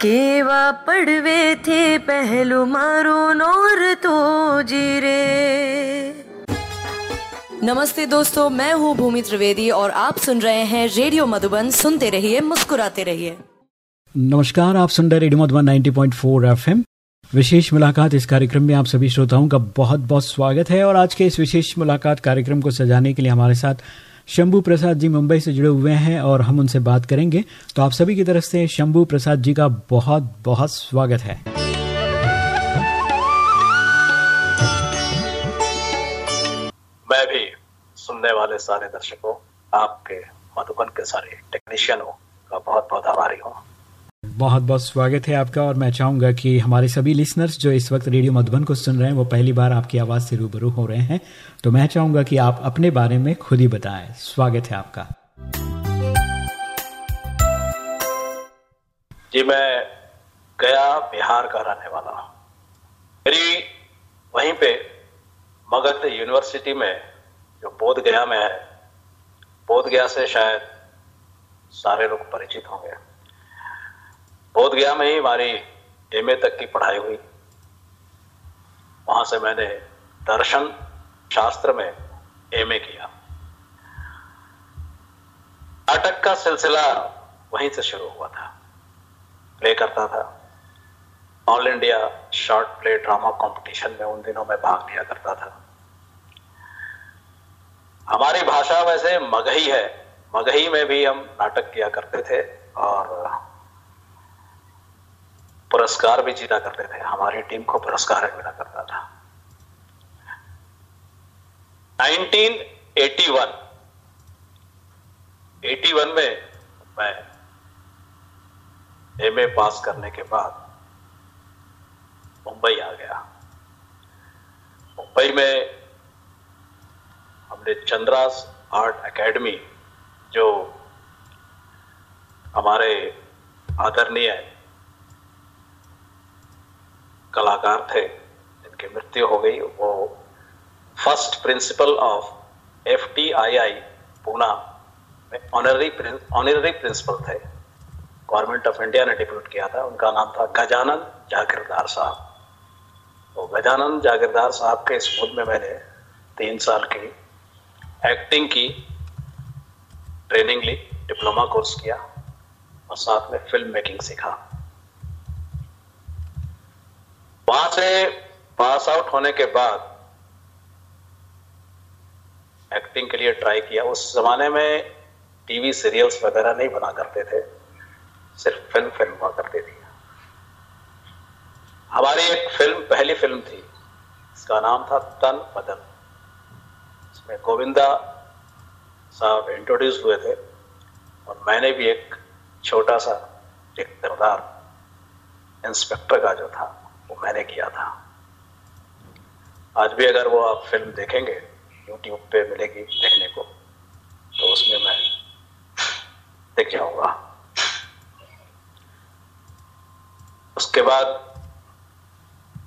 केवा पड़वे थे पहलू मारो नौर तो जीरे। नमस्ते दोस्तों मैं हूँ भूमि त्रिवेदी और आप सुन रहे हैं रेडियो मधुबन। सुनते रहिए मुस्कुराते रहिए। नमस्कार आप सुन रहे रेडियो मधुबन 90.4 एफएम। विशेष मुलाकात इस कार्यक्रम में आप सभी श्रोताओं का बहुत बहुत स्वागत है और आज के इस विशेष मुलाकात कार्यक्रम को सजाने के लिए हमारे साथ शंभू प्रसाद जी मुंबई से जुड़े हुए हैं और हम उनसे बात करेंगे। तो आप सभी की तरफ़ से शंभू प्रसाद जी का बहुत बहुत स्वागत है। मैं भी सुनने वाले सारे दर्शकों, आपके मधुबन के सारे टेक्नीशियनों का बहुत बहुत आभारी हूँ। बहुत बहुत स्वागत है आपका और मैं चाहूँगा कि हमारे सभी लिसनर्स जो इस वक्त रेडियो मधुबन को सुन रहे हैं, वो पहली बार आपकी आवाज़ से रूबरू हो रहे हैं। तो मैं चाहूँगा कि आप अपने बारे में खुद ही बताएँ। स्वागत है आपका। जी, मैं गया बिहार का रहने वाला। हूँ मेरी वहीं पे मगध यूनिवर्सिटी में जो बोध गया में है, बोध गया से शायद सारे लोग परिचित होंगे। बोध गया में ही हमारी एमए तक की पढ़ाई हुई। वहाँ से मैंने दर्शन शास्त्र में एमए किया। नाटक का सिलसिला वहीं से शुरू हुआ था। प्ले करता था। All India short play drama competition में उन दिनों में भाग लिया करता था। हमारी भाषा वैसे मगही है। मगही में भी हम नाटक किया करते थे और पुरस्कार भी जीता करते थे। हमारी टीम को पुरस्कार मिला करता था। 1981 81 में मैं एमए पास करने के बाद मुंबई आ गया। मुंबई में हमने चंद्रास आर्ट एकेडमी, जो हमारे आदरणीय कलाकार थे, जिनकी मृत्यु हो गई, वो first principal of F T I I Poona में ऑनररी ऑनररी प्रिंसिपल थे। गवर्नमेंट ऑफ़ इंडिया ने डिप्यूट किया था, उनका नाम था गजानंद जागीरदार साहब। तो गजानंद जागीरदार साहब के स्कूल में मैंने तीन साल की एक्टिंग की ट्रेनिंग ली डिप्लोमा कोर्स किया, और साथ में फ़िल्म मेकिंग सीखा। वहाँ से पास आउट होने के बाद एक्टिंग के लिए ट्राई किया। उस जमाने में टीवी सीरियल्स वगैरह नहीं बना करते थे। सिर्फ़ फ़िल्म फ़िल्म हुआ करती थी। हमारी एक फ़िल्म पहली फ़िल्म थी। इसका नाम था तन बदन इसमें गोविंदा साहब इंट्रोड्यूस हुए थे और मैंने भी एक छोटा सा एक किरदार इंस्पेक्टर का जो था। वो मैंने किया था। आज भी अगर वो आप फ़िल्म देखेंगे यूट्यूब पे मिलेगी देखने को तो उसमें मैं देख जाऊँगा। उसके बाद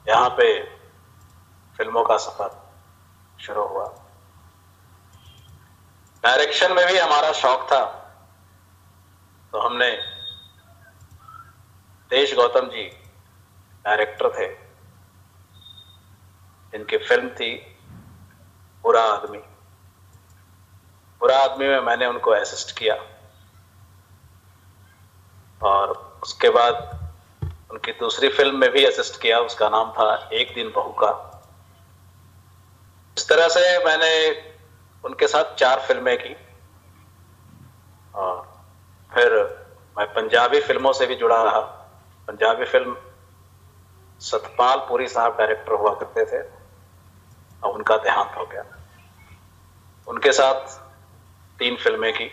यहाँ पे फ़िल्मों का सफ़र शुरू हुआ। डायरेक्शन में भी हमारा शौक था। तो हमने देश गौतम जी डायरेक्टर थे। इनकी फ़िल्म थी, बुरा आदमी। बुरा आदमी में मैंने उनको असिस्ट किया। और उसके बाद उनकी दूसरी फ़िल्म में भी असिस्ट किया। उसका नाम था एक दिन बहू का इस तरह से मैंने उनके साथ चार फ़िल्में की। और फिर मैं पंजाबी फ़िल्मों से भी जुड़ा रहा। पंजाबी फ़िल्म सतपाल पुरी साहब डायरेक्टर हुआ करते थे, अब उनका देहांत हो गया। उनके साथ तीन फ़िल्में की।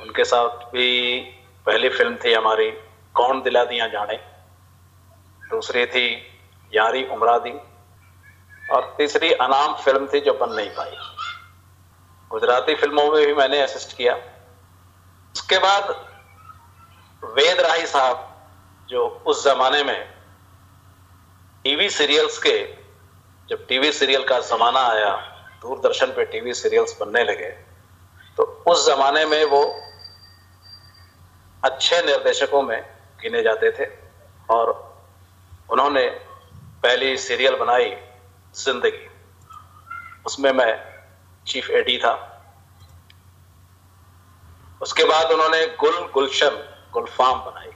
उनके साथ भी पहली फ़िल्म थी हमारी, कौन दिला दिया जाने। दूसरी थी यारी उमरा दी। और तीसरी अनाम फ़िल्म थी जो बन नहीं पाई। गुजराती फ़िल्मों में भी मैंने असिस्ट किया। उसके बाद वेद राही साहब, जो उस जमाने में टीवी सीरियल्स के, जब टीवी सीरियल का जमाना आया, दूरदर्शन पे टीवी सीरियल्स बनने लगे तो उस जमाने में वो अच्छे निर्देशकों में गिने जाते थे और उन्होंने पहली सीरियल बनाई, ज़िंदगी। उसमें मैं चीफ एडी था। उसके बाद उन्होंने गुल गुलशन, गुलफाम बनाई।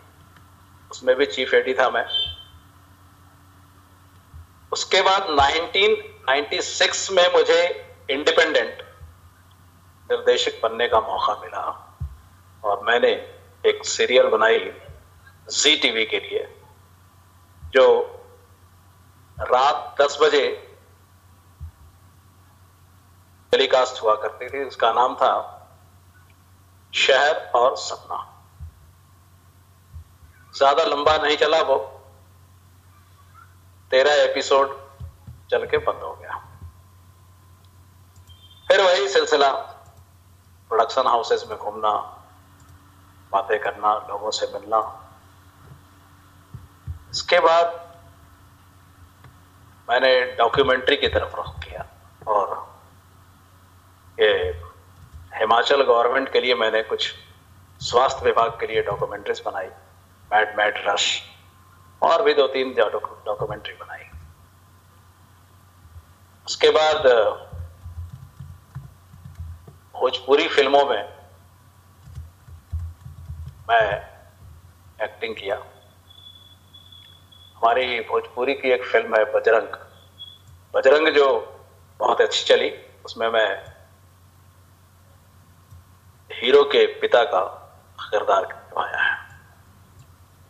उसमें भी चीफ एडी था मैं। उसके बाद 1996 में मुझे इंडिपेंडेंट निर्देशक बनने का मौका मिला। और मैंने एक सीरियल बनाई जी टीवी के लिए, जो रात 10 बजे टेलीकास्ट हुआ करती थी। उसका नाम था शहर और सपना। ज़्यादा लंबा नहीं चला वो। तेरह एपिसोड चल के बंद हो गया। फिर वही सिलसिला प्रोडक्शन हाउसेस में घूमना, बातें करना, लोगों से मिलना। इसके बाद मैंने डॉक्यूमेंट्री की तरफ़ रुख किया और ये हिमाचल गवर्नमेंट के लिए मैंने कुछ स्वास्थ्य विभाग के लिए डॉक्यूमेंट्रीज बनाई। मैड मैड रश और भी दो तीन डॉक्यूमेंट्री बनाई। उसके बाद भोजपुरी फ़िल्मों में मैं एक्टिंग किया। हमारी भोजपुरी की एक फ़िल्म है, बजरंग। बजरंग जो बहुत अच्छी चली, उसमें मैं हीरो के पिता का किरदार निभाया है।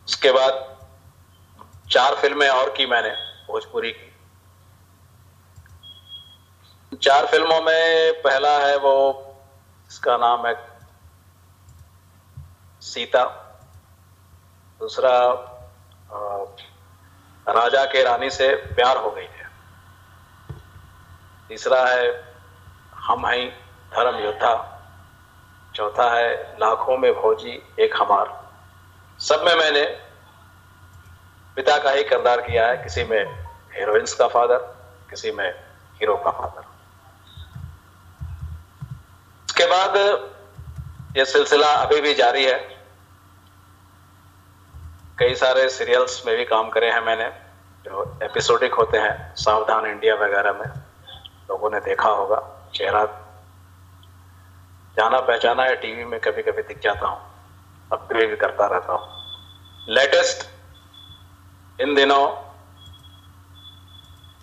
उसके बाद चार फ़िल्में और की मैंने भोजपुरी की। चार फ़िल्मों में पहला है वो, इसका नाम है सीता। दूसरा राजा के रानी से प्यार हो गई है। तीसरा है हम हैं धर्म योद्धा। चौथा है लाखों में भोजी एक हमार। सब में मैंने पिता का ही किरदार किया है, किसी में हीरोइंस का फादर किसी में हीरो का फादर उसके बाद यह सिलसिला अभी भी जारी है। कई सारे सीरियल्स में भी काम करे हैं मैंने, जो एपिसोडिक होते हैं, सावधान इंडिया वगैरह में। लोगों ने देखा होगा, चेहरा जाना पहचाना है, टीवी में कभी कभी दिख जाता हूँ भी करता रहता हूँ। लेटेस्ट इन दिनों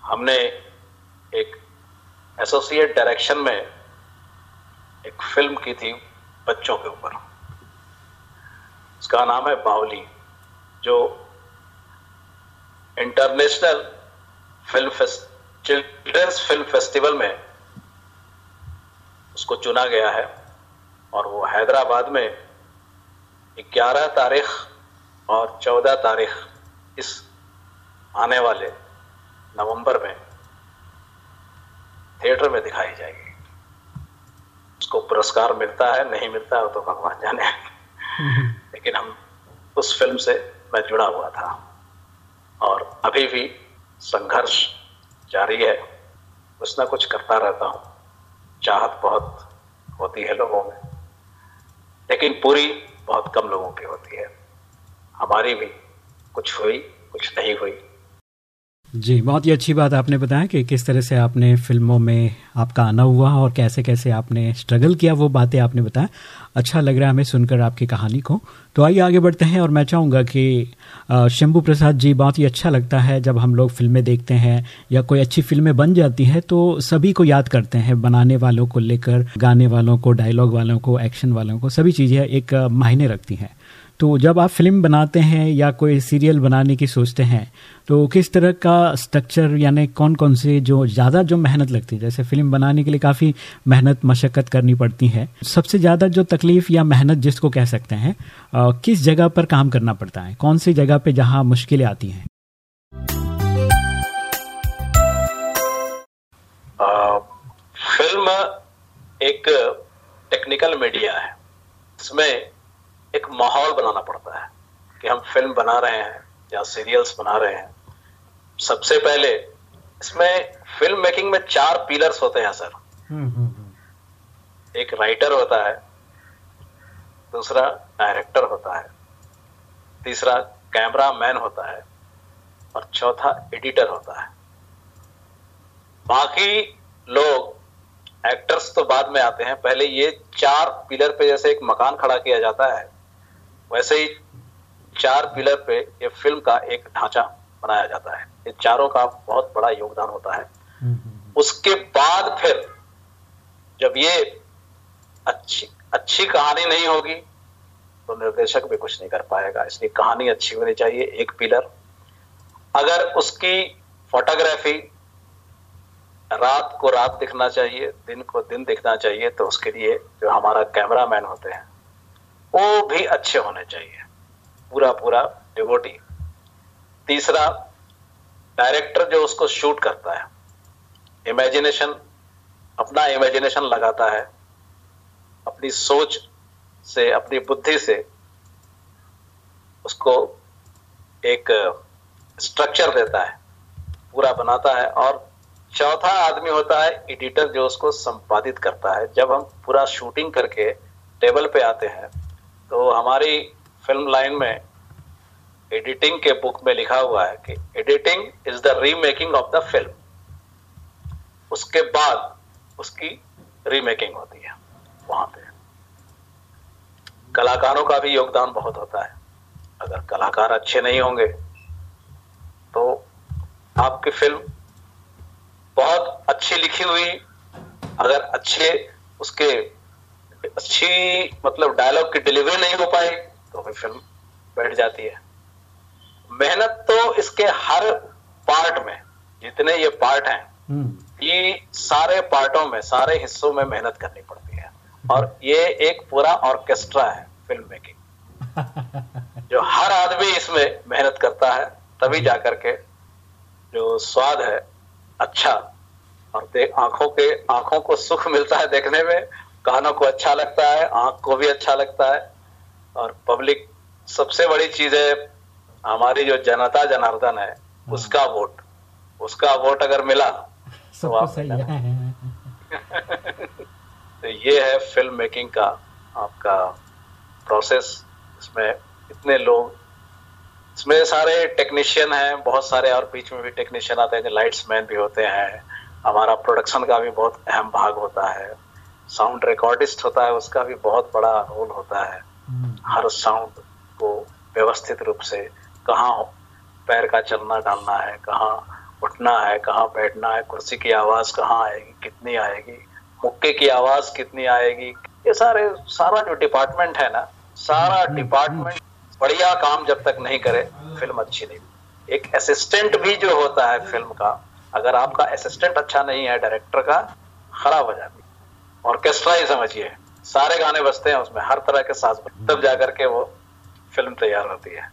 हमने एक एसोसिएट डायरेक्शन में एक फ़िल्म की थी बच्चों के ऊपर। उसका नाम है बावली जो international film children's film festival में उसको चुना गया है और वो हैदराबाद में 11 तारीख और 14 तारीख इस आने वाले नवंबर में थिएटर में दिखाई जाएगी। उसको पुरस्कार मिलता है नहीं मिलता है तो भगवान जाने। लेकिन हम उस फ़िल्म से मैं जुड़ा हुआ था। और अभी भी संघर्ष जारी है। कुछ ना कुछ करता रहता हूँ। चाहत बहुत होती है लोगों में। लेकिन पूरी बहुत कम लोगों की होती है। हमारी भी कुछ हुई, कुछ नहीं हुई। जी, बहुत ही अच्छी बात आपने बताया कि किस तरह से आपने फ़िल्मों में आपका आना हुआ और कैसे कैसे आपने स्ट्रगल किया, वो बातें आपने बताया। अच्छा लग रहा है हमें सुनकर आपकी कहानी को। तो आइए आगे बढ़ते हैं और मैं चाहूँगा कि शंभू प्रसाद जी, बहुत ही अच्छा लगता है जब हम लोग फ़िल्में देखते हैं या कोई अच्छी फ़िल्में बन जाती हैं तो सभी को याद करते हैं, बनाने वालों को लेकर, गाने वालों को डायलॉग वालों को एक्शन वालों को, सभी चीज़ें एक मायने रखती हैं। तो जब आप फ़िल्म बनाते हैं या कोई सीरियल बनाने की सोचते हैं तो किस तरह का स्ट्रक्चर यानी कौन कौन से जो ज़्यादा जो मेहनत लगती है, जैसे फ़िल्म बनाने के लिए काफ़ी मेहनत, मशक्क़त करनी पड़ती है। सबसे ज़्यादा जो तकलीफ़ या मेहनत जिसको कह सकते हैं किस जगह पर काम करना पड़ता है? कौन सी जगह पे जहाँ मुश्किलें आती हैं? फ़िल्म एक टेक्निकल मीडिया है। इसमें एक माहौल बनाना पड़ता है कि हम फ़िल्म बना रहे हैं या सीरियल्स बना रहे हैं। सबसे पहले इसमें फ़िल्म मेकिंग में चार पिलर्स होते हैं सर हम्म, हम्म, हम्म। एक राइटर होता है दूसरा डायरेक्टर होता है तीसरा कैमरा मैन होता है और चौथा एडिटर होता है। बाकी लोग एक्टर्स तो बाद में आते हैं। पहले ये चार पिलर पे जैसे एक मकान खड़ा किया जाता है वैसे ही चार पिलर पे ये फ़िल्म का एक ढांचा बनाया जाता है। ये चारों का बहुत बड़ा योगदान होता है। उसके बाद फिर जब ये अच्छी अच्छी कहानी नहीं होगी तो निर्देशक भी कुछ नहीं कर पाएगा। इसलिए कहानी अच्छी होनी चाहिए एक पिलर। अगर उसकी फोटोग्राफी रात को रात दिखना चाहिए दिन को दिन दिखना चाहिए तो उसके लिए जो हमारा कैमरामैन होते हैं वो भी अच्छे होने चाहिए। पूरा पूरा डिवोटी तीसरा डायरेक्टर जो उसको शूट करता है इमेजिनेशन अपना इमेजिनेशन लगाता है, अपनी सोच से, अपनी बुद्धि से उसको एक स्ट्रक्चर देता है, पूरा बनाता है और चौथा आदमी होता है एडिटर जो उसको संपादित करता है। जब हम पूरा शूटिंग करके टेबल पे आते हैं तो हमारी फ़िल्म लाइन में एडिटिंग के बुक में लिखा हुआ है कि editing is the remaking of the film उसके बाद उसकी रीमेकिंग होती है, वहाँ पे। कलाकारों का भी योगदान बहुत होता है। अगर कलाकार अच्छे नहीं होंगे तो आपकी फ़िल्म बहुत अच्छी लिखी हुई, अगर अच्छे उसके अच्छी मतलब डायलॉग की डिलीवरी नहीं हो पाई तो फिर फ़िल्म बैठ जाती है। मेहनत तो इसके हर पार्ट में जितने ये पार्ट हैं हम्म। ये सारे पार्टों में सारे हिस्सों में मेहनत करनी पड़ती है। और ये एक पूरा ऑर्केस्ट्रा है फ़िल्म मेकिंग जो हर आदमी इसमें मेहनत करता है तभी जाकर के जो स्वाद है अच्छा और देख आँखों के आँखों को सुख मिलता है देखने में कानों को अच्छा लगता है आँख को भी अच्छा लगता है। और पब्लिक सबसे बड़ी चीज़ है हमारी जो जनता जनार्दन है हाँ। उसका वोट। उसका वोट अगर मिला तो आप सही है। तो ये है फ़िल्म मेकिंग का आपका प्रोसेस इसमें इतने लोग इसमें सारे टेक्नीशियन हैं बहुत सारे और बीच में भी टेक्नीशियन आते हैं जो लाइट्स मैन भी होते हैं। हमारा प्रोडक्शन का भी बहुत अहम भाग होता है। साउंड रिकॉर्डिस्ट होता है उसका भी बहुत बड़ा रोल होता है। हम्म। हर साउंड को व्यवस्थित रूप से कहाँ पैर का चलना डालना है कहाँ उठना है कहाँ बैठना है कुर्सी की आवाज़ कहाँ आएगी कितनी आएगी मुक्के की आवाज़ कितनी आएगी ये सारे सारा जो डिपार्टमेंट है ना सारा डिपार्टमेंट हम्म, हम्म, बढ़िया काम जब तक नहीं करे फ़िल्म अच्छी नहीं। एक असिस्टेंट भी जो होता है फ़िल्म का अगर आपका असिस्टेंट अच्छा नहीं है डायरेक्टर का खराब हो जाती ऑर्केस्ट्रा ही समझिए। सारे गाने बजते हैं उसमें, हर तरह के साज तब जाकर के वो फ़िल्म तैयार होती है।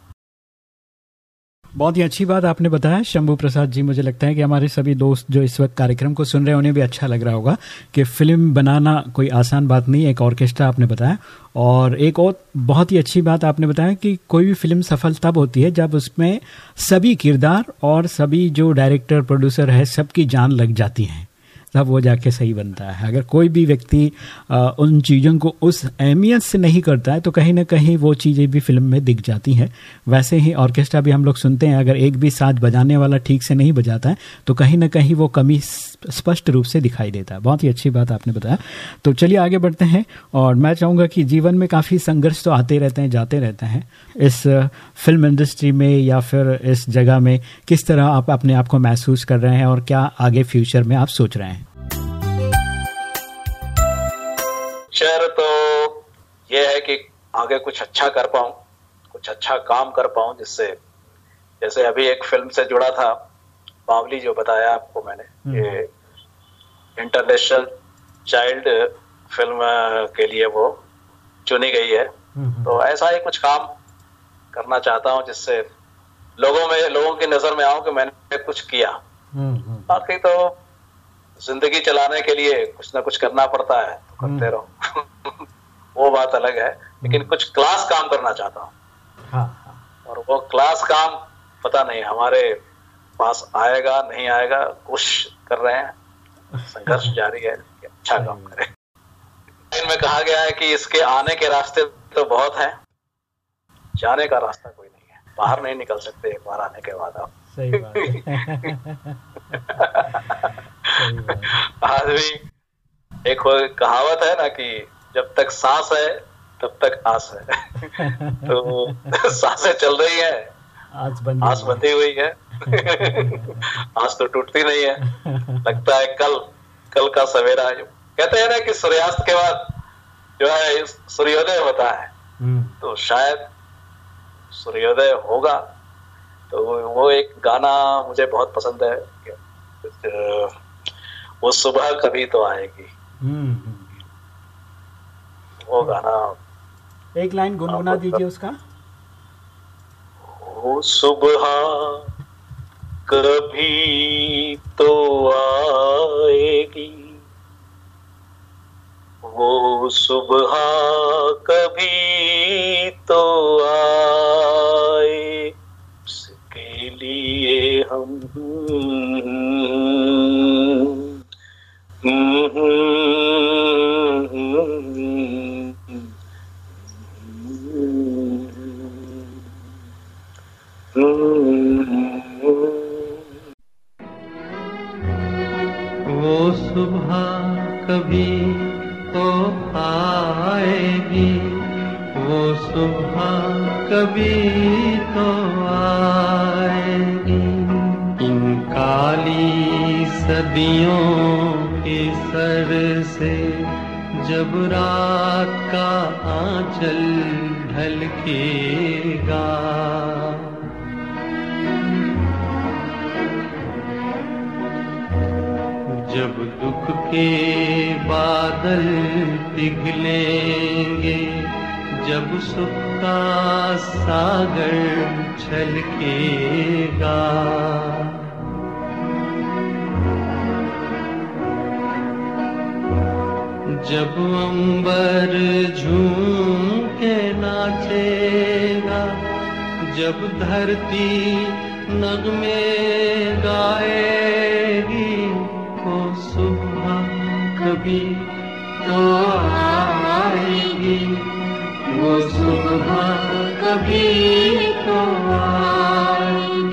बहुत ही अच्छी बात आपने बताया। शंभू प्रसाद जी, मुझे लगता है कि हमारे सभी दोस्त जो इस वक्त कार्यक्रम को सुन रहे हैं, उन्हें भी अच्छा लग रहा होगा कि फ़िल्म बनाना कोई आसान बात नहीं एक ऑर्केस्ट्रा आपने बताया। और एक और बहुत ही अच्छी बात आपने बताया कि कोई भी फ़िल्म सफल तब होती है जब उसमें सभी किरदार और सभी जो डायरेक्टर, प्रोड्यूसर है, सबकी जान लग जाती हैं। तब वो जाके सही बनता है। अगर कोई भी व्यक्ति उन चीज़ों को उस अहमियत से नहीं करता है तो कहीं ना कहीं वो चीज़ें भी फ़िल्म में दिख जाती हैं। वैसे ही ऑर्केस्ट्रा भी हम लोग सुनते हैं, अगर एक भी साथ बजाने वाला ठीक से नहीं बजाता है तो कहीं ना कहीं वो कमी स्पष्ट रूप से दिखाई देता है। बहुत ही अच्छी बात आपने बताया। तो चलिए आगे बढ़ते हैं और मैं चाहूँगा कि जीवन में काफ़ी संघर्ष तो आते रहते हैं, जाते रहते हैं। इस फ़िल्म इंडस्ट्री में या फिर इस जगह में किस तरह आप अपने आप को महसूस कर रहे हैं और क्या आगे फ्यूचर में आप सोच रहे हैं? तो ये है कि आगे कुछ अच्छा कर पाऊँ, कुछ अच्छा काम कर पाऊँ जिससे, जैसे अभी एक फ़िल्म से जुड़ा था। बावली जो बताया आपको मैंने हम्म। ये इंटरनेशनल चाइल्ड फ़िल्म के लिए वो चुनी गई है हम्म। तो ऐसा ही कुछ काम करना चाहता हूँ जिससे लोगों में लोगों की नज़र में आऊँ कि मैंने कुछ किया हम्म, बाकी तो ज़िंदगी चलाने के लिए कुछ ना कुछ करना पड़ता है तो करते हम्म। रहो वो बात अलग है लेकिन कुछ क्लास काम करना चाहता हूँ हाँ, हाँ। और वो क्लास काम पता नहीं हमारे पास आएगा नहीं आएगा कोशिश कर रहे हैं। संघर्ष जारी है अच्छा काम करें। इनमें कहा गया है कि इसके आने के रास्ते तो बहुत हैं। जाने का रास्ता कोई नहीं है। बाहर नहीं निकल सकते एक बार आने के बाद आप। सही बात आदमी एक कहावत है ना कि जब तक सांस है तब तक आस है। तो साँसें चल रही है। आस बंधी हुई है। आस तो टूटती नहीं है। लगता है कल कल का सवेरा जो कहते हैं ना कि सूर्यास्त के बाद जो है सूर्योदय होता है। हम्म, तो शायद सूर्योदय होगा। तो वो एक गाना मुझे बहुत पसंद है वो सुबह कभी तो आएगी। हम्म, हम्म। वो गाना एक लाइन गुनगुना दीजिए उसका। वो सुबह कभी तो आएगी। वो सुबह कभी तो आए। उसके लिए हम जब अंबर झूम के नाचेगा, जब धरती नगमे गाएगी वो सुबह कभी तो आएगी वो सुबह कभी तो आएगी।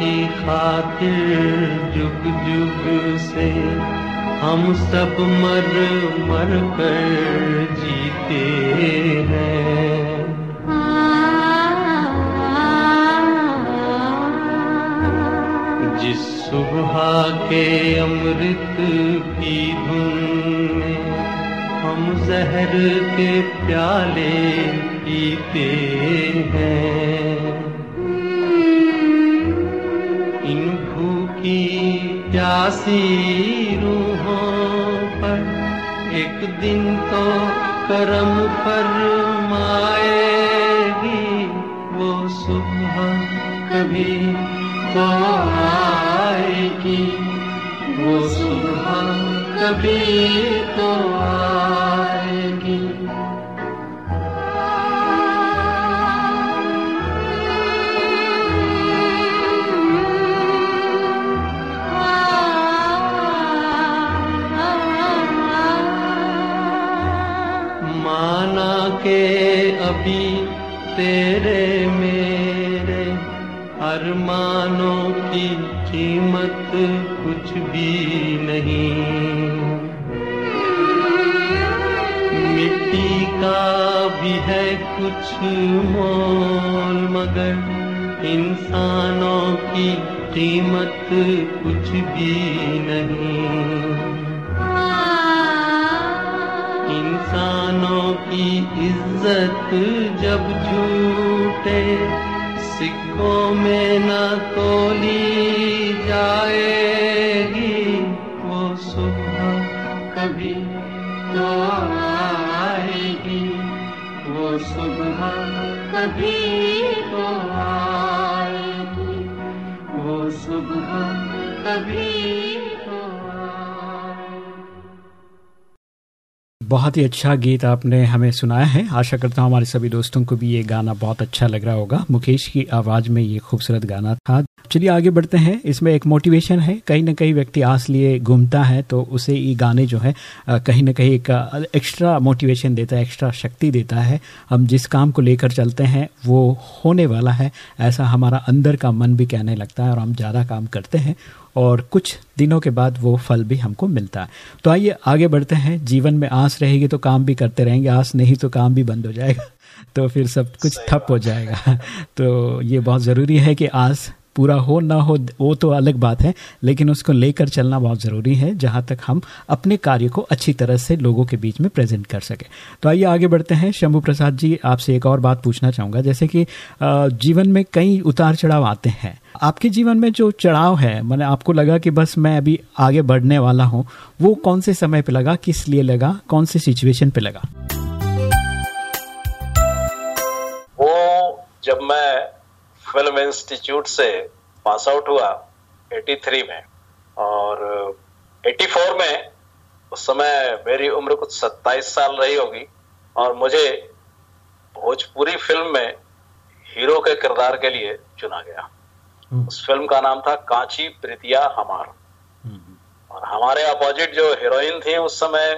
की खातिर जुग जुग से हम सब मर मर कर जीते हैं। जिस सुबह के अमृत की धुन हम जहर के प्याले पीते हैं। प्यासी रूहों पर एक दिन तो करम फरमाएगी वो सुबह कभी तो आएगी। वो सुबह कभी तो आएगी तेरे मेरे अरमानों की कीमत कुछ भी नहीं। मिट्टी का भी है कुछ मोल, मगर इंसानों की कीमत कुछ भी नहीं। इंसानों की इज़्ज़त जब झूठे सिक्कों में न तोली जाएगी, वो सुबह कभी तो आएगी, वो सुबह कभी तो आएगी, वो सुबह कभी बहुत ही अच्छा गीत आपने हमें सुनाया है। आशा करता हूँ हमारे सभी दोस्तों को भी ये गाना बहुत अच्छा लग रहा होगा। मुकेश की आवाज़ में ये खूबसूरत गाना था। चलिए आगे बढ़ते हैं। इसमें एक मोटिवेशन है। कहीं ना कहीं व्यक्ति आस लिए घूमता है तो उसे ये गाने जो है कहीं ना कहीं एक एक्स्ट्रा मोटिवेशन देता है एक्स्ट्रा शक्ति देता है। हम जिस काम को लेकर चलते हैं वो होने वाला है। ऐसा हमारा अंदर का मन भी कहने लगता है और हम ज़्यादा काम करते हैं और कुछ दिनों के बाद वो फल भी हमको मिलता है। तो आइए आगे बढ़ते हैं। जीवन में आस रहेगी तो काम भी करते रहेंगे आस नहीं तो काम भी बंद हो जाएगा। तो फिर सब कुछ ठप हो। जाएगा। तो ये बहुत ज़रूरी है कि आस पूरा हो, ना हो, वो तो अलग बात है, लेकिन उसको लेकर चलना बहुत ज़रूरी है, जहाँ तक हम अपने कार्य को अच्छी तरह से लोगों के बीच में प्रेजेंट कर सके। तो आइए आगे बढ़ते हैं। शंभू प्रसाद जी, आपसे एक और बात पूछना चाहूँगा। जैसे कि जीवन में कई उतार चढ़ाव आते हैं। आपके जीवन में जो चढ़ाव है मैंने आपको लगा कि बस मैं अभी आगे बढ़ने वाला हूँ, वो कौन से समय पर लगा, किस लिए लगा, कौन से सिचुएशन पे लगा? वो जब मैं फ़िल्म इंस्टीट्यूट से पास आउट हुआ 83 में और 84 में उस समय मेरी उम्र कुछ 27 साल रही होगी और मुझे भोजपुरी फ़िल्म में हीरो के किरदार के लिए चुना गया हम्म। उस फ़िल्म का नाम था कांची प्रीतिया हमार हम्म। और हमारे अपोजिट जो हीरोइन थी उस समय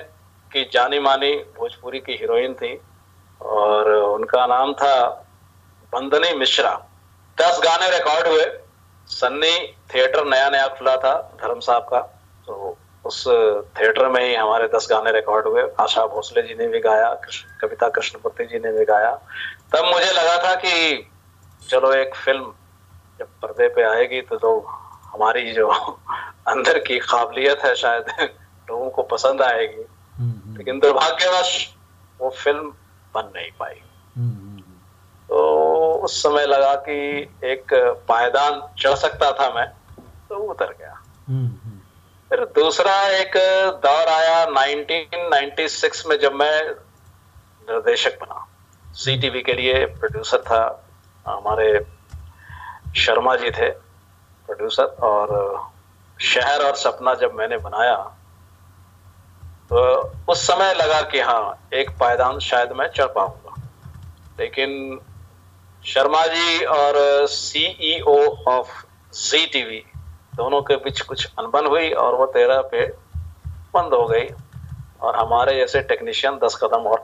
की जानी मानी भोजपुरी की हीरोइन थी और उनका नाम था बंदनी मिश्रा दस गाने रिकॉर्ड हुए। सन्नी थिएटर नया नया खुला था धर्म साहब का। तो उस थिएटर में ही हमारे दस गाने रिकॉर्ड हुए। आशा भोसले जी ने भी गाया कविता कृष्णमूर्ति जी ने भी गाया। तब मुझे लगा था कि चलो एक फ़िल्म जब पर्दे पे आएगी तो, तो हमारी जो अंदर की काबिलियत है शायद लोगों को पसंद आएगी। हम्म, हम्म। लेकिन दुर्भाग्यवश वो फ़िल्म बन नहीं पाई। उस समय लगा कि एक पायदान चढ़ सकता था मैं तो उतर गया। फिर दूसरा एक दौर आया 1996 में जब मैं निर्देशक बना। सी टीवी के लिए प्रोड्यूसर था हमारे शर्मा जी थे प्रोड्यूसर और शहर और सपना जब मैंने बनाया तो उस समय लगा कि हाँ एक पायदान शायद मैं चढ़ पाऊँगा। लेकिन शर्मा जी और सीईओ ऑफ़ जी टीवी दोनों के बीच कुछ अनबन हुई और वो तेरह पे बंद हो गई और हमारे जैसे टेक्नीशियन दस कदम और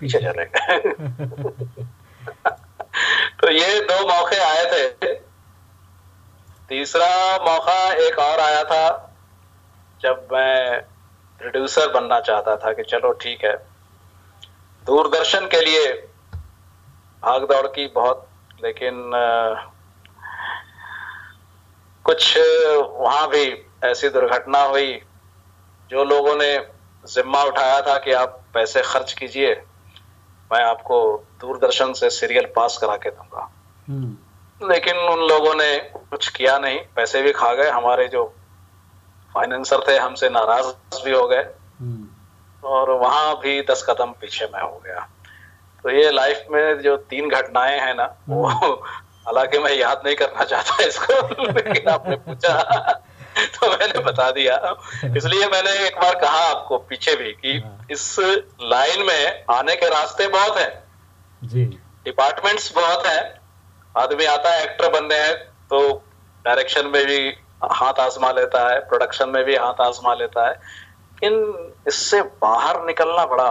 पीछे चले गए। तो ये दो मौके आए थे। तीसरा मौका एक और आया था जब मैं प्रोड्यूसर बनना चाहता था कि चलो ठीक है। दूरदर्शन के लिए भाग दौड़ की बहुत लेकिन आ, कुछ वहाँ भी ऐसी दुर्घटना हुई जो लोगों ने जिम्मा उठाया था कि आप पैसे खर्च कीजिए मैं आपको दूरदर्शन से सीरियल पास करा के दूँगा हम्म। लेकिन उन लोगों ने कुछ किया नहीं पैसे भी खा गए हमारे जो फाइनेंसर थे हमसे नाराज़ भी हो गए हम्म। और वहाँ भी दस कदम पीछे मैं हो गया तो ये लाइफ में जो तीन घटनाएँ हैं ना वो हम्म। हालाँकि मैं याद नहीं करना चाहता इसको लेकिन आपने पूछा तो मैंने बता दिया। इसलिए मैंने एक बार कहा आपको पीछे भी कि हाँ। इस लाइन में आने के रास्ते बहुत हैं। जी। डिपार्टमेंट्स बहुत हैं। आदमी आता है एक्टर बनने हैं तो डायरेक्शन में भी हाथ आजमा लेता है प्रोडक्शन में भी हाथ आजमा लेता है। इन इससे बाहर निकलना बड़ा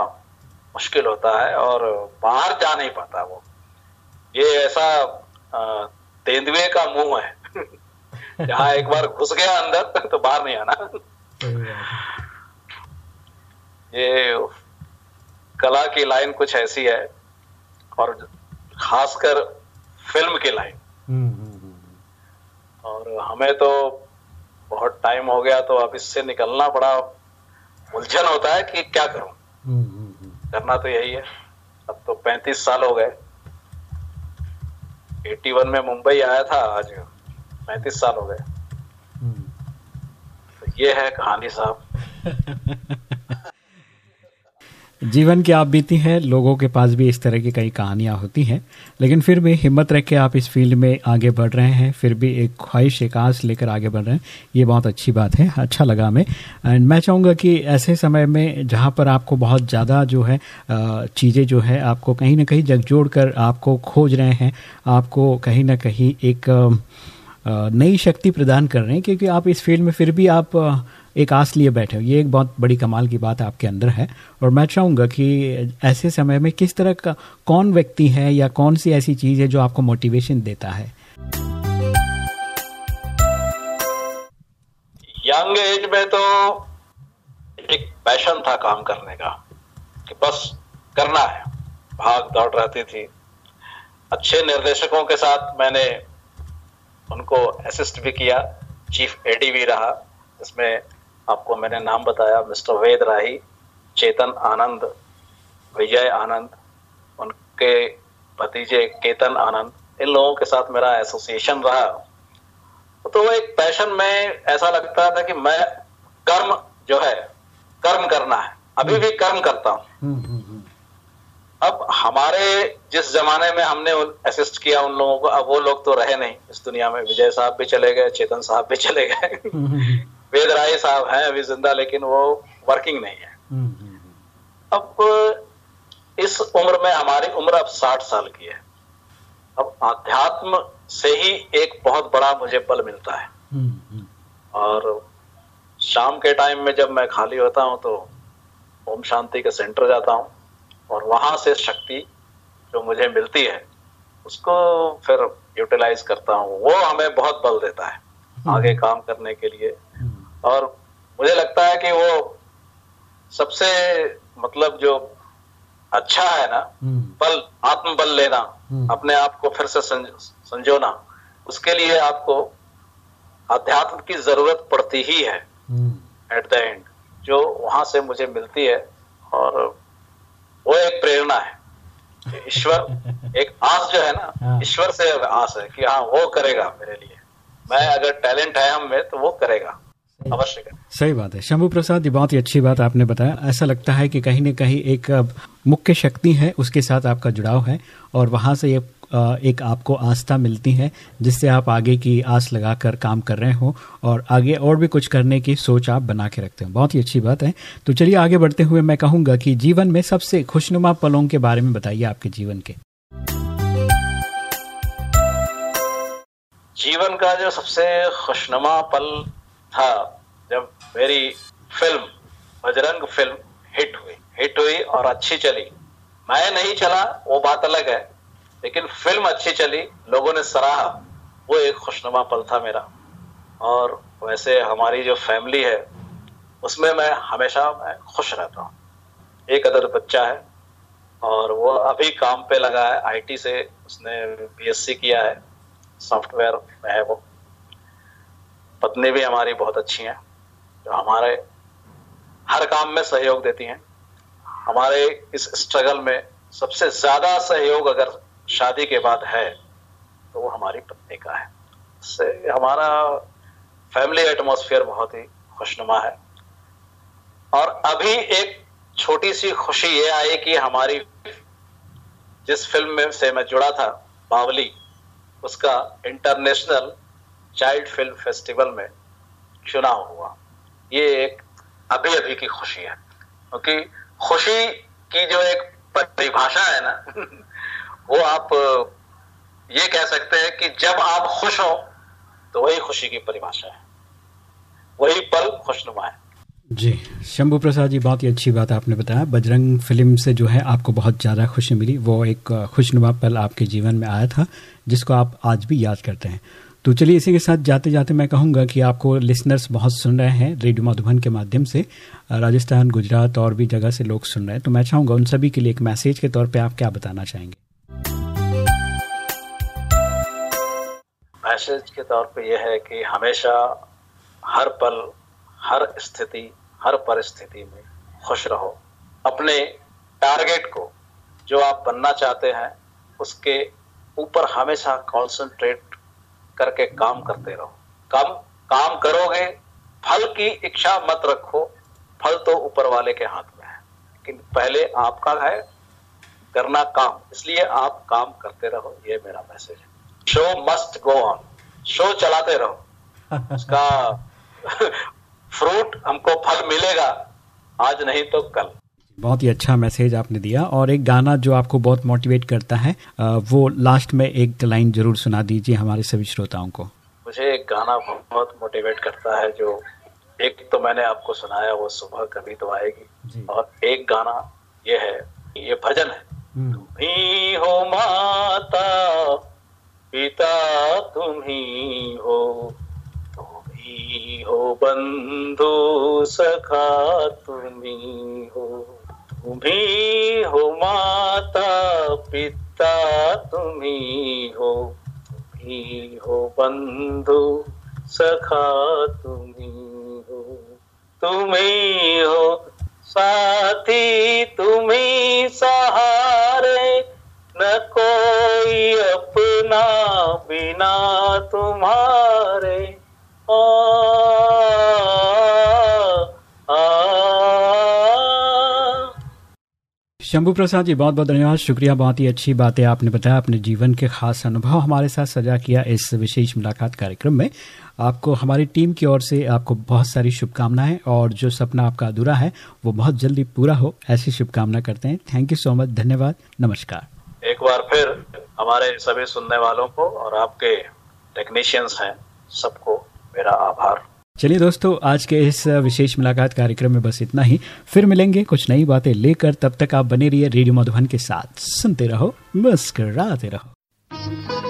मुश्किल होता है और बाहर जा नहीं पाता वो। ये ऐसा तेंदुए का मुँह है। जहाँ एक बार घुस गया अंदर तो बाहर नहीं आना। ये कला की लाइन कुछ ऐसी है और खासकर फ़िल्म की लाइन। हम्म, हम्म, हम्म। और हमें तो बहुत टाइम हो गया तो अब इससे निकलना बड़ा उलझन होता है कि क्या करूँ। करना तो यही है। अब तो 35 साल हो गए। 81 में मुंबई आया था आज। पैंतीस साल हो गए। तो ये है कहानी साहब। जीवन की आप बीती है, लोगों के पास भी इस तरह की कई कहानियाँ होती हैं, लेकिन फिर भी हिम्मत रख के आप इस फ़ील्ड में आगे बढ़ रहे हैं, फिर भी एक ख्वाहिश, एक आस लेकर आगे बढ़ रहे हैं, ये बहुत अच्छी बात है अच्छा लगा हमें। एंड मैं चाहूँगा कि ऐसे समय में जहाँ पर आपको बहुत ज़्यादा जो है चीज़ें जो है, आपको कहीं ना कहीं जगजोड़ कर आपको खोज रहे हैं, आपको कहीं ना कहीं एक नई शक्ति प्रदान कर रहे हैं, क्योंकि आप इस फ़ील्ड में फिर भी आप एक आस लिए बैठे हो। ये एक बहुत बड़ी कमाल की बात आपके अंदर है। और मैं चाहूँगा कि ऐसे समय में किस तरह का, कौन व्यक्ति है या कौन सी ऐसी चीज़ है जो आपको मोटिवेशन देता है? यंग एज में तो एक पैशन था काम करने का, कि बस करना है। भाग दौड़ रहती थी। अच्छे निर्देशकों के साथ मैंने उनको असिस्ट भी किया। चीफ एडी भी रहा इसमें आपको मैंने नाम बताया मिस्टर वेद राही चेतन आनंद विजय आनंद उनके भतीजे केतन आनंद इन लोगों के साथ मेरा एसोसिएशन रहा। तो वो एक पैशन में ऐसा लगता था कि मैं कर्म जो है कर्म करना है। अभी भी कर्म करता हूँ। हम्म, हम्म, हम्म। अब हमारे जिस जमाने में हमने असिस्ट किया उन लोगों को अब वो लोग तो रहे नहीं। इस दुनिया में विजय साहब भी चले गए चेतन साहब भी चले गए। वेद राय साहब हैं अभी ज़िंदा लेकिन वो वर्किंग नहीं है। हम्म, हम्म, हम्म। अब इस उम्र में हमारी उम्र अब साठ साल की है। अब आध्यात्म से ही एक बहुत बड़ा मुझे बल मिलता है। और शाम के टाइम में जब मैं खाली होता हूँ तो ओम शांति के सेंटर जाता हूँ और वहाँ से शक्ति जो मुझे मिलती है उसको फिर यूटिलाइज करता हूँ। वो हमें बहुत बल देता है आगे काम करने के लिए। और मुझे लगता है कि वो सबसे मतलब जो अच्छा है ना हम्म। बल आत्मबल लेना हम्म। अपने आप को फिर से संजोना उसके लिए आपको अध्यात्म की ज़रूरत पड़ती ही है एट द एंड जो वहाँ से मुझे मिलती है और वो एक प्रेरणा है ईश्वर एक आस जो है ना हाँ। ईश्वर से आस है कि हाँ वो करेगा मेरे लिए मैं अगर टैलेंट है हम में तो वो करेगा अवश्य सही बात है। शंभु प्रसाद ये बहुत ही अच्छी बात आपने बताया। ऐसा लगता है कि कहीं न कहीं एक मुख्य शक्ति है उसके साथ आपका जुड़ाव है और वहाँ से ये एक आपको आस्था मिलती है जिससे आप आगे की आस लगाकर काम कर रहे हो और आगे और भी कुछ करने की सोच आप बना के रखते हो। बहुत ही अच्छी बात है। तो चलिए आगे बढ़ते हुए मैं कहूँगा कि जीवन में सबसे खुशनुमा पलों के बारे में बताइए आपके जीवन के। जीवन का जो सबसे खुशनुमा पल था जब मेरी फ़िल्म, बजरंग फ़िल्म हिट हुई। हिट हुई और अच्छी चली। मैं नहीं चला, वो बात अलग है। लेकिन फ़िल्म अच्छी चली, लोगों ने सराहा। वो एक खुशनुमा पल था मेरा। और वैसे हमारी जो फैमिली है, उसमें मैं हमेशा मैं खुश रहता हूँ। एक अदर बच्चा है और वो अभी काम पे लगा है। आईटी से उसने बीएससी किया है। सॉफ्टवेयर में है वो। पत्नी भी हमारी बहुत अच्छी हैं, जो हमारे हर काम में सहयोग देती हैं। हमारे इस स्ट्रगल में सबसे ज़्यादा सहयोग अगर शादी के बाद है तो वो हमारी पत्नी का है। इससे हमारा फैमिली एटमोसफियर बहुत ही खुशनुमा है। और अभी एक छोटी सी खुशी ये आई कि हमारी जिस फ़िल्म में से मैं जुड़ा था, बावली, उसका इंटरनेशनल चाइल्ड फ़िल्म फेस्टिवल में चुनाव हुआ। ये एक अभी अभी की खुशी है, क्योंकि खुशी की जो एक परिभाषा है ना, वो आप ये कह सकते हैं कि जब आप खुश हो तो वही खुशी की परिभाषा है। वही पल खुशनुमा है। जी, शंभू प्रसाद जी, बहुत ही अच्छी बात आपने बताया। बजरंग फ़िल्म से जो है आपको बहुत ज़्यादा खुशी मिली। वो एक खुशनुमा पल आपके जीवन में आया था, जिसको आप आज भी याद करते हैं। तो चलिए इसी के साथ जाते जाते मैं कहूँगा कि आपको लिसनर्स बहुत सुन रहे हैं रेडियो मधुबन के माध्यम से राजस्थान, गुजरात और भी जगह से लोग सुन रहे हैं। तो मैं चाहूँगा उन सभी के लिए एक मैसेज के तौर पे आप क्या बताना चाहेंगे? मैसेज के तौर पे यह है कि हमेशा हर पल, हर स्थिति, हर परिस्थिति में खुश रहो। अपने टारगेट को जो आप बनना चाहते हैं, उसके ऊपर हमेशा कॉन्सेंट्रेट करके काम करते रहो। कम काम करोगे फल की इच्छा मत रखो। फल तो ऊपर वाले के हाथ में है। कि पहले आपका है करना काम। इसलिए आप काम करते रहो ये मेरा मैसेज है। Show must go on show चलाते रहो। उसका फ्रूट हमको फल मिलेगा। आज नहीं तो कल। बहुत ही अच्छा मैसेज आपने दिया और एक गाना जो आपको बहुत मोटिवेट करता है वो लास्ट में एक लाइन ज़रूर सुना दीजिए हमारे सभी श्रोताओं को। मुझे एक गाना बहुत मोटिवेट करता है जो एक तो मैंने आपको सुनाया वो सुबह कभी तो आएगी। और एक गाना ये है ये भजन है। हम्म। तुम ही हो माता पिता तुम ही हो तुम ही हो बंधु सखा तुम ही हो। तुम्ही हो माता पिता तुम्ही हो तुम्ही हो बंधु सखा तुम्ही हो तुम्ही हो साथी तुम्ही सहारे न कोई अपना बिना तुम्हारे। आ, शंभू प्रसाद जी, बहुत बहुत धन्यवाद। शुक्रिया, बहुत ही अच्छी बातें आपने बताया अपने जीवन के खास अनुभव हमारे साथ सजा किया इस विशेष मुलाकात कार्यक्रम में। आपको, हमारी टीम की ओर से आपको बहुत सारी शुभकामनाएँ और जो सपना आपका अधूरा है, वो बहुत जल्दी पूरा हो, ऐसी शुभकामना करते हैं। थैंक यू सो मच धन्यवाद, नमस्कार। एक बार फिर हमारे सभी सुनने वालों को और आपके टेक्नीशियंस हैं, सबको मेरा आभार। चलिए दोस्तों, आज के इस विशेष मुलाकात कार्यक्रम में बस इतना ही। फिर मिलेंगे कुछ नई बातें लेकर। तब तक आप बने रहिए रेडियो मधुबन के साथ। सुनते रहो, मुस्कराते रहो।